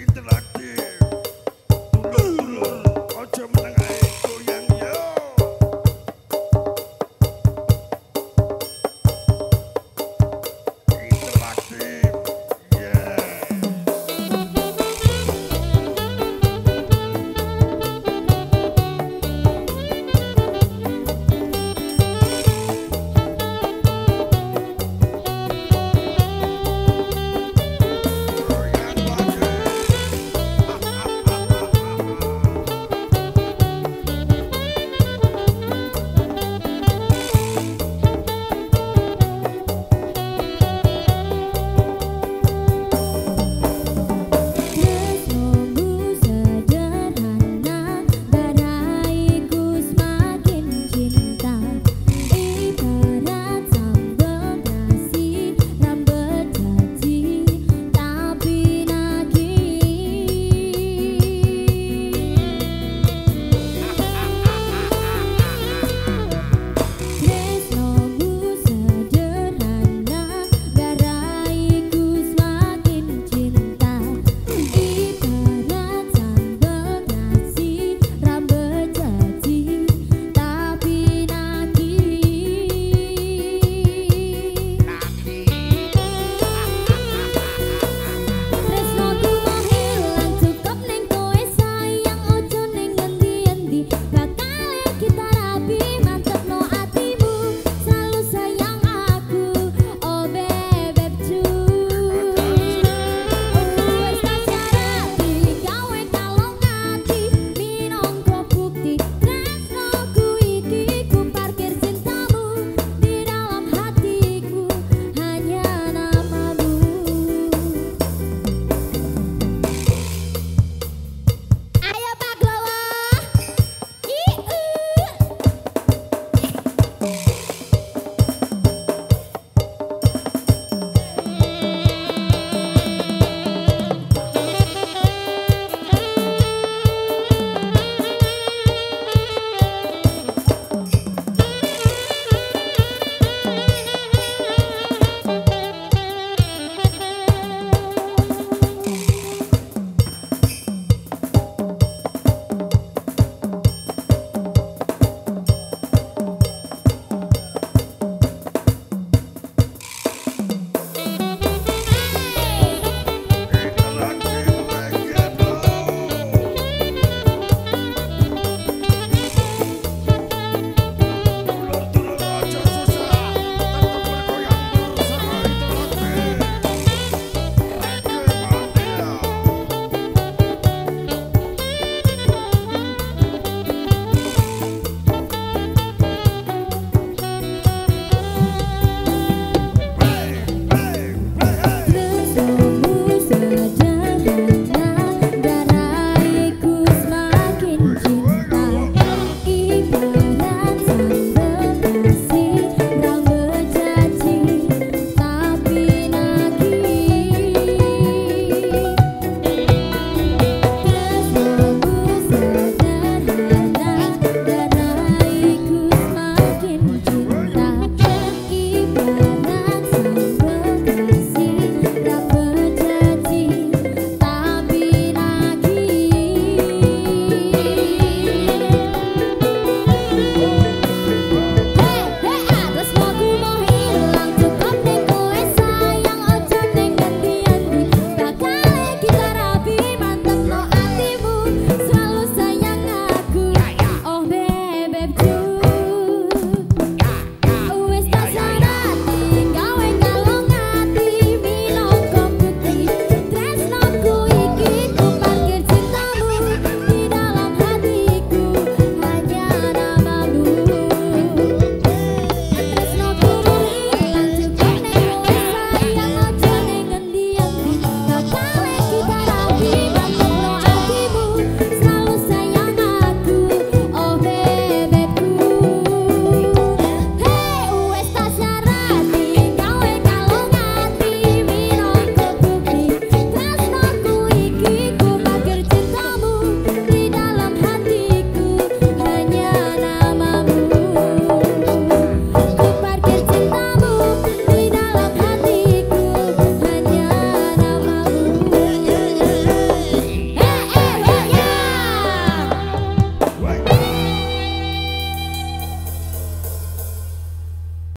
interaktif. Dulur-dulur,